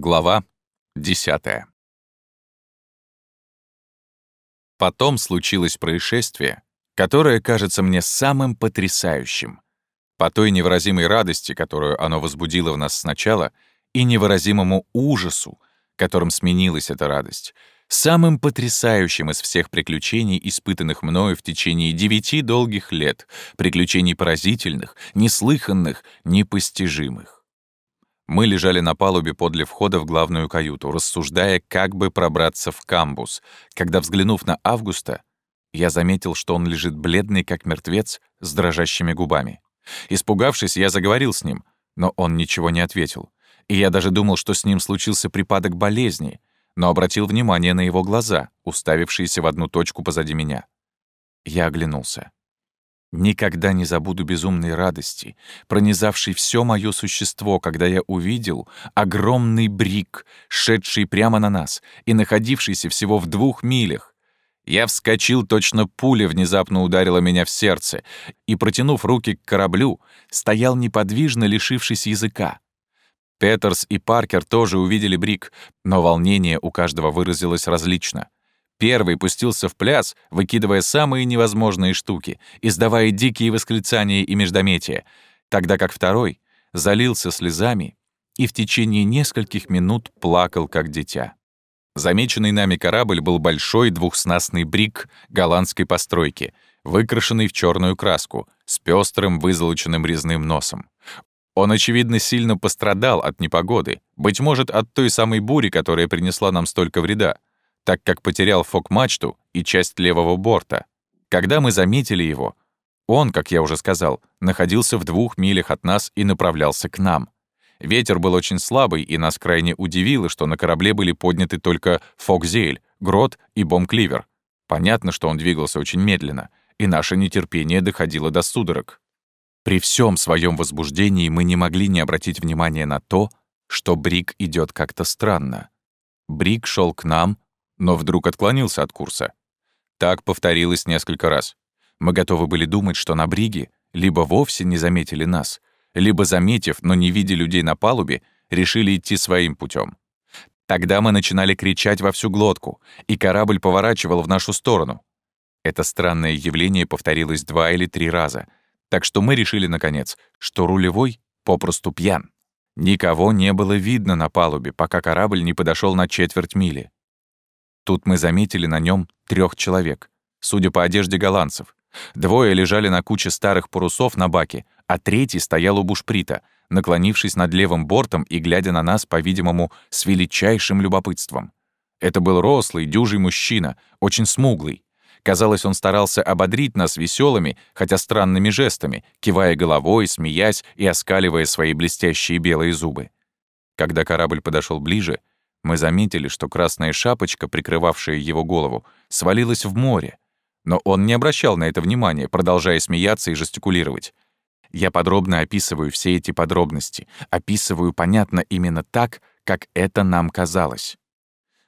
Глава 10 Потом случилось происшествие, которое кажется мне самым потрясающим. По той невыразимой радости, которую оно возбудило в нас сначала, и невыразимому ужасу, которым сменилась эта радость, самым потрясающим из всех приключений, испытанных мною в течение девяти долгих лет, приключений поразительных, неслыханных, непостижимых. Мы лежали на палубе подле входа в главную каюту, рассуждая, как бы пробраться в камбус, когда, взглянув на Августа, я заметил, что он лежит бледный, как мертвец, с дрожащими губами. Испугавшись, я заговорил с ним, но он ничего не ответил. И я даже думал, что с ним случился припадок болезни, но обратил внимание на его глаза, уставившиеся в одну точку позади меня. Я оглянулся. Никогда не забуду безумной радости, пронизавшей все мое существо, когда я увидел огромный брик, шедший прямо на нас и находившийся всего в двух милях. Я вскочил, точно пуля внезапно ударила меня в сердце, и, протянув руки к кораблю, стоял неподвижно, лишившись языка. Петерс и Паркер тоже увидели брик, но волнение у каждого выразилось различно — Первый пустился в пляс, выкидывая самые невозможные штуки, издавая дикие восклицания и междометия, тогда как второй залился слезами и в течение нескольких минут плакал, как дитя. Замеченный нами корабль был большой двухснастный брик голландской постройки, выкрашенный в черную краску, с пестрым вызолоченным резным носом. Он, очевидно, сильно пострадал от непогоды, быть может, от той самой бури, которая принесла нам столько вреда так как потерял фок-мачту и часть левого борта. Когда мы заметили его, он, как я уже сказал, находился в двух милях от нас и направлялся к нам. Ветер был очень слабый, и нас крайне удивило, что на корабле были подняты только Фокзель, Грот и Бомкливер. Понятно, что он двигался очень медленно, и наше нетерпение доходило до судорог. При всем своем возбуждении мы не могли не обратить внимания на то, что Брик идет как-то странно. Брик шел к нам, но вдруг отклонился от курса. Так повторилось несколько раз. Мы готовы были думать, что на бриге либо вовсе не заметили нас, либо, заметив, но не видя людей на палубе, решили идти своим путем. Тогда мы начинали кричать во всю глотку, и корабль поворачивал в нашу сторону. Это странное явление повторилось два или три раза, так что мы решили, наконец, что рулевой попросту пьян. Никого не было видно на палубе, пока корабль не подошел на четверть мили. Тут мы заметили на нем трех человек, судя по одежде голландцев. Двое лежали на куче старых парусов на баке, а третий стоял у бушприта, наклонившись над левым бортом и глядя на нас, по-видимому, с величайшим любопытством. Это был рослый, дюжий мужчина, очень смуглый. Казалось, он старался ободрить нас веселыми, хотя странными жестами, кивая головой, смеясь и оскаливая свои блестящие белые зубы. Когда корабль подошел ближе, мы заметили, что красная шапочка, прикрывавшая его голову, свалилась в море. Но он не обращал на это внимания, продолжая смеяться и жестикулировать. Я подробно описываю все эти подробности, описываю понятно именно так, как это нам казалось.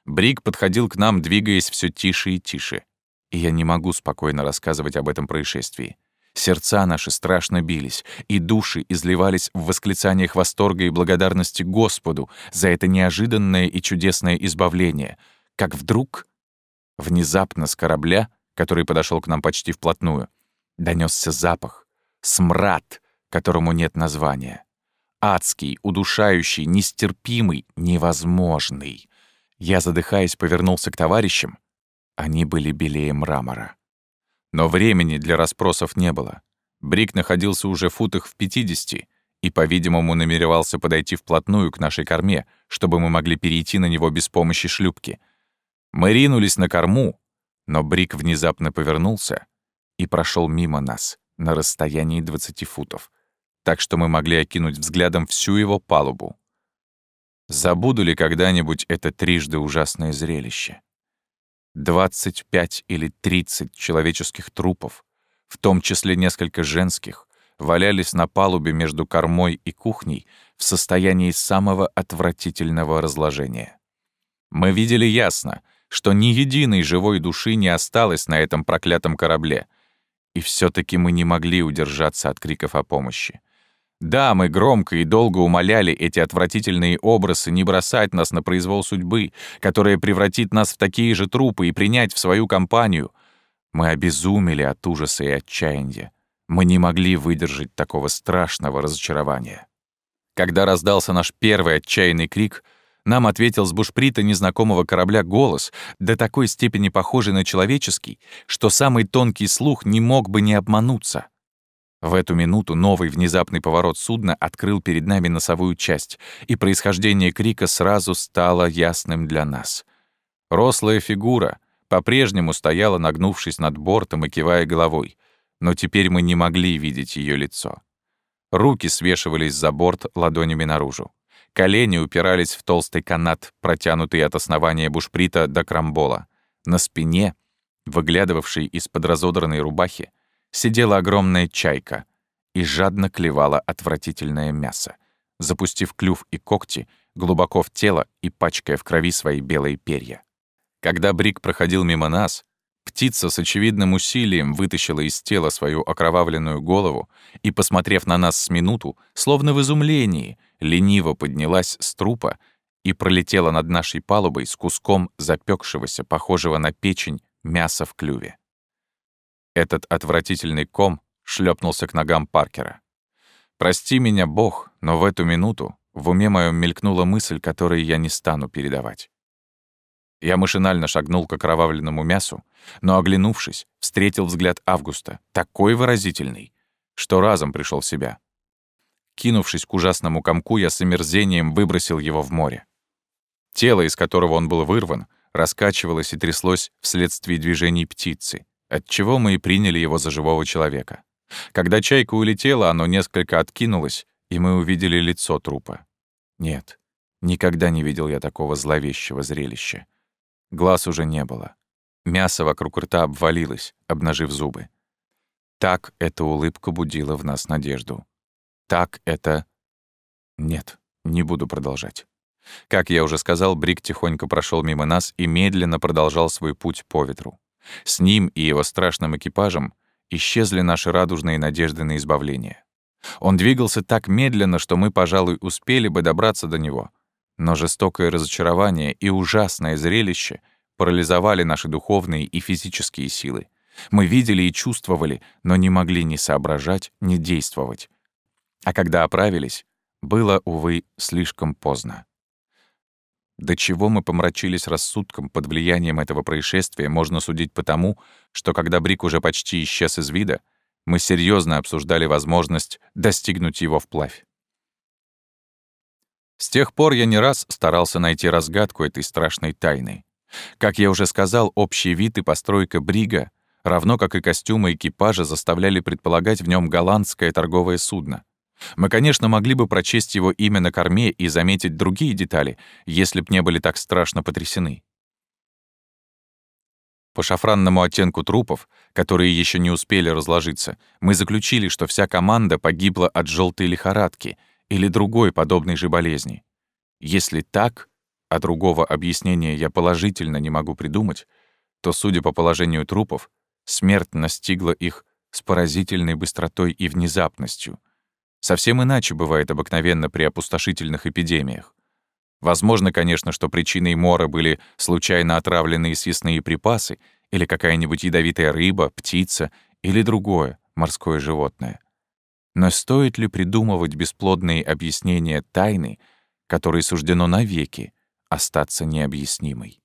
Брик подходил к нам, двигаясь все тише и тише. И я не могу спокойно рассказывать об этом происшествии. Сердца наши страшно бились, и души изливались в восклицаниях восторга и благодарности Господу за это неожиданное и чудесное избавление, как вдруг, внезапно с корабля, который подошел к нам почти вплотную, донесся запах, смрад, которому нет названия. Адский, удушающий, нестерпимый, невозможный. Я, задыхаясь, повернулся к товарищам. Они были белее мрамора. Но времени для расспросов не было. Брик находился уже в футах в 50 и, по-видимому, намеревался подойти вплотную к нашей корме, чтобы мы могли перейти на него без помощи шлюпки. Мы ринулись на корму, но Брик внезапно повернулся и прошел мимо нас на расстоянии 20 футов, так что мы могли окинуть взглядом всю его палубу. Забуду ли когда-нибудь это трижды ужасное зрелище? 25 или 30 человеческих трупов, в том числе несколько женских, валялись на палубе между кормой и кухней в состоянии самого отвратительного разложения. Мы видели ясно, что ни единой живой души не осталось на этом проклятом корабле, и все таки мы не могли удержаться от криков о помощи. Да, мы громко и долго умоляли эти отвратительные образы не бросать нас на произвол судьбы, которая превратит нас в такие же трупы и принять в свою компанию. Мы обезумели от ужаса и отчаяния. Мы не могли выдержать такого страшного разочарования. Когда раздался наш первый отчаянный крик, нам ответил с бушприта незнакомого корабля голос, до такой степени похожий на человеческий, что самый тонкий слух не мог бы не обмануться. В эту минуту новый внезапный поворот судна открыл перед нами носовую часть, и происхождение крика сразу стало ясным для нас. Рослая фигура по-прежнему стояла, нагнувшись над бортом и кивая головой, но теперь мы не могли видеть ее лицо. Руки свешивались за борт ладонями наружу. Колени упирались в толстый канат, протянутый от основания бушприта до крамбола. На спине, выглядывавшей из-под разодранной рубахи, сидела огромная чайка и жадно клевала отвратительное мясо, запустив клюв и когти глубоко в тело и пачкая в крови свои белые перья. Когда Брик проходил мимо нас, птица с очевидным усилием вытащила из тела свою окровавленную голову и, посмотрев на нас с минуту, словно в изумлении, лениво поднялась с трупа и пролетела над нашей палубой с куском запекшегося, похожего на печень, мяса в клюве. Этот отвратительный ком шлепнулся к ногам Паркера. «Прости меня, Бог, но в эту минуту в уме моем мелькнула мысль, которой я не стану передавать. Я машинально шагнул к окровавленному мясу, но, оглянувшись, встретил взгляд Августа, такой выразительный, что разом пришел в себя. Кинувшись к ужасному комку, я с омерзением выбросил его в море. Тело, из которого он был вырван, раскачивалось и тряслось вследствие движений птицы отчего мы и приняли его за живого человека. Когда чайка улетела, оно несколько откинулось, и мы увидели лицо трупа. Нет, никогда не видел я такого зловещего зрелища. Глаз уже не было. Мясо вокруг рта обвалилось, обнажив зубы. Так эта улыбка будила в нас надежду. Так это... Нет, не буду продолжать. Как я уже сказал, Брик тихонько прошел мимо нас и медленно продолжал свой путь по ветру. С ним и его страшным экипажем исчезли наши радужные надежды на избавление. Он двигался так медленно, что мы, пожалуй, успели бы добраться до него. Но жестокое разочарование и ужасное зрелище парализовали наши духовные и физические силы. Мы видели и чувствовали, но не могли ни соображать, ни действовать. А когда оправились, было, увы, слишком поздно. До чего мы помрачились рассудком под влиянием этого происшествия, можно судить потому, что когда Брик уже почти исчез из вида, мы серьезно обсуждали возможность достигнуть его вплавь. С тех пор я не раз старался найти разгадку этой страшной тайны. Как я уже сказал, общий вид и постройка Брига, равно как и костюмы экипажа, заставляли предполагать в нем голландское торговое судно. Мы, конечно, могли бы прочесть его имя на корме и заметить другие детали, если б не были так страшно потрясены. По шафранному оттенку трупов, которые еще не успели разложиться, мы заключили, что вся команда погибла от желтой лихорадки или другой подобной же болезни. Если так, а другого объяснения я положительно не могу придумать, то, судя по положению трупов, смерть настигла их с поразительной быстротой и внезапностью — Совсем иначе бывает обыкновенно при опустошительных эпидемиях. Возможно, конечно, что причиной мора были случайно отравленные съестные припасы или какая-нибудь ядовитая рыба, птица или другое морское животное. Но стоит ли придумывать бесплодные объяснения тайны, которой суждено навеки остаться необъяснимой?